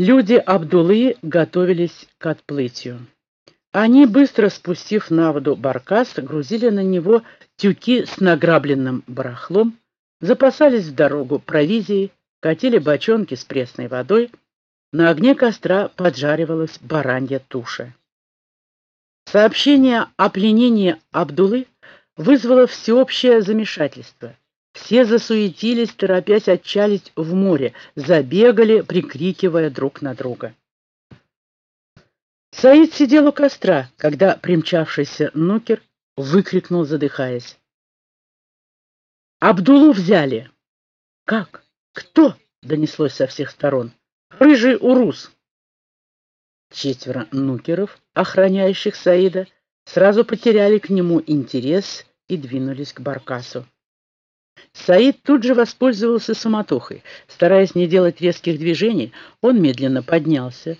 Люди Абдулы готовились к отплытию. Они, быстро спустив на воду баркас, грузили на него тюки с награбленным барахлом, запасались в дорогу провизией, катили бочонки с пресной водой, на огне костра поджаривалась баранья туша. Сообщение о пленении Абдулы вызвало всеобщее замешательство. Все засуетились, торопясь отчалить в море, забегали, прикрикивая друг на друга. Саид сидел у костра, когда примчавшийся нукер выкрикнул, задыхаясь. «Абдулу взяли!» «Как? Кто?» — донеслось со всех сторон. «Рыжий урус!» Четверо нукеров, охраняющих Саида, сразу потеряли к нему интерес и двинулись к Баркасу. Саид тут же воспользовался суматохой. Стараясь не делать резких движений, он медленно поднялся,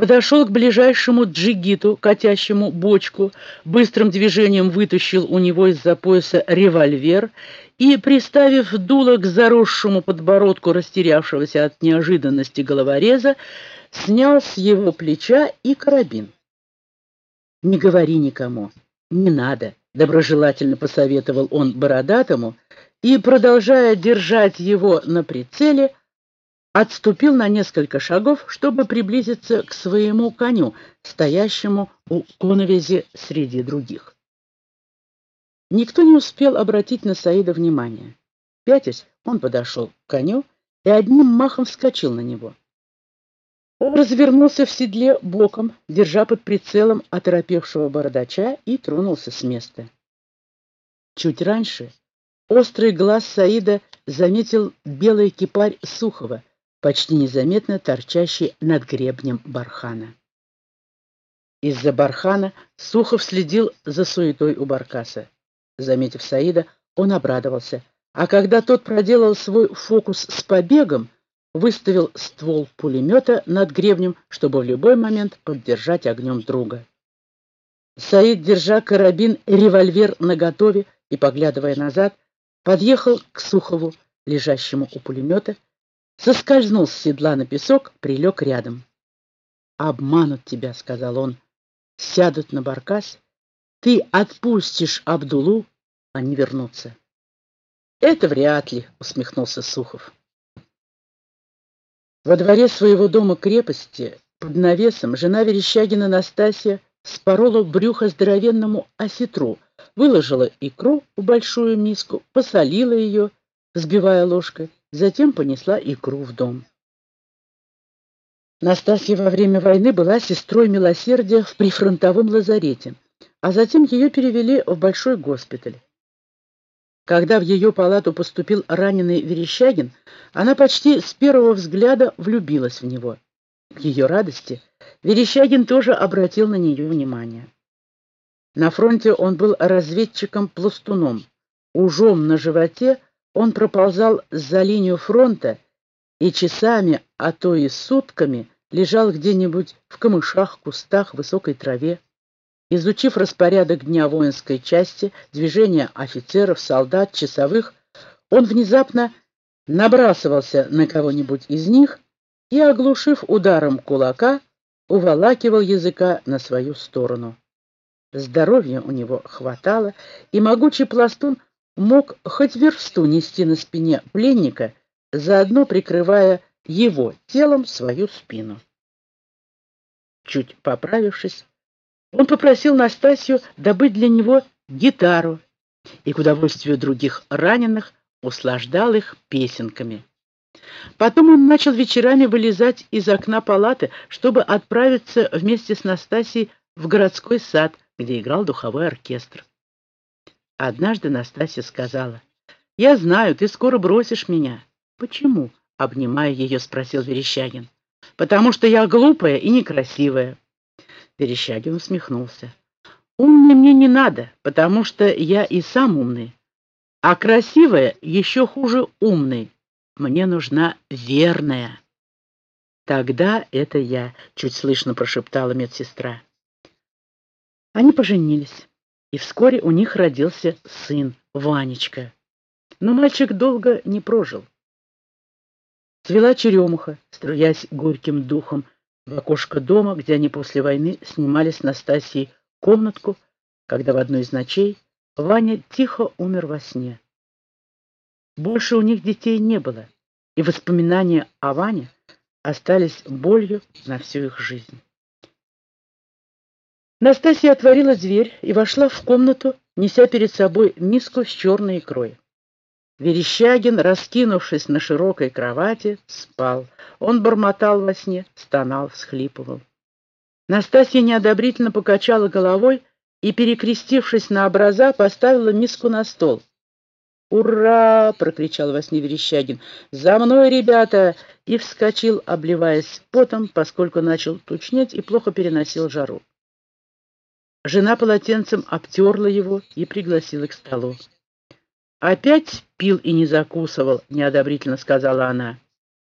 подошел к ближайшему джигиту, катящему бочку, быстрым движением вытащил у него из-за пояса револьвер и, приставив дуло к заросшему подбородку растерявшегося от неожиданности головореза, снял с его плеча и карабин. «Не говори никому, не надо», — доброжелательно посоветовал он бородатому, — и, продолжая держать его на прицеле, отступил на несколько шагов, чтобы приблизиться к своему коню, стоящему у коновизи среди других. Никто не успел обратить на Саида внимание. Пятясь, он подошел к коню и одним махом вскочил на него. Он развернулся в седле боком, держа под прицелом оторопевшего бородача, и тронулся с места. Чуть раньше Острый глаз Саида заметил белый кипарь Сухова, почти незаметно торчащий над гребнем бархана. Из-за бархана Сухов следил за суетой у баркаса. Заметив Саида, он обрадовался, а когда тот проделал свой фокус с побегом, выставил ствол пулемета над гребнем, чтобы в любой момент поддержать огнем друга. Саид, держа карабин, револьвер наготове и поглядывая назад, подъехал к Сухову, лежащему у пулемета, соскользнул с седла на песок, прилег рядом. «Обманут тебя», — сказал он, — «сядут на баркас, ты отпустишь Абдулу, они вернутся». «Это вряд ли», — усмехнулся Сухов. Во дворе своего дома-крепости под навесом жена Верещагина Настасья спорола брюхо здоровенному осетру — выложила икру в большую миску, посолила ее, взбивая ложкой, затем понесла икру в дом. Настасья во время войны была сестрой милосердия в прифронтовом лазарете, а затем ее перевели в большой госпиталь. Когда в ее палату поступил раненый Верещагин, она почти с первого взгляда влюбилась в него. К ее радости Верещагин тоже обратил на нее внимание. На фронте он был разведчиком-пластуном. Ужом на животе он проползал за линию фронта и часами, а то и сутками лежал где-нибудь в камышах, кустах, высокой траве. Изучив распорядок дня воинской части, движения офицеров, солдат, часовых, он внезапно набрасывался на кого-нибудь из них и, оглушив ударом кулака, уволакивал языка на свою сторону. Здоровья у него хватало, и могучий пластун мог хоть версту нести на спине пленника, заодно прикрывая его телом свою спину. Чуть поправившись, он попросил Настасью добыть для него гитару и, к удовольствию других раненых, услаждал их песенками. Потом он начал вечерами вылезать из окна палаты, чтобы отправиться вместе с Настасьей в городской сад, где играл духовой оркестр. Однажды Настасья сказала, «Я знаю, ты скоро бросишь меня». «Почему?» — обнимая ее, спросил Верещагин. «Потому что я глупая и некрасивая». Верещагин усмехнулся. «Умный мне не надо, потому что я и сам умный. А красивая еще хуже умной. Мне нужна верная». «Тогда это я», — чуть слышно прошептала медсестра. Они поженились, и вскоре у них родился сын, Ванечка. Но мальчик долго не прожил. Цвела черемуха, струясь горьким духом в окошко дома, где они после войны снимали с Настасьей комнатку, когда в одной из ночей Ваня тихо умер во сне. Больше у них детей не было, и воспоминания о Ване остались болью на всю их жизнь. Настасья отворила дверь и вошла в комнату, неся перед собой миску с черной икрой. Верещагин, раскинувшись на широкой кровати, спал. Он бормотал во сне, стонал, всхлипывал. Настасья неодобрительно покачала головой и, перекрестившись на образа, поставила миску на стол. «Ура!» — прокричал во сне Верещагин. «За мной, ребята!» и вскочил, обливаясь потом, поскольку начал тучнеть и плохо переносил жару. Жена полотенцем обтерла его и пригласила к столу. «Опять пил и не закусывал», — неодобрительно сказала она.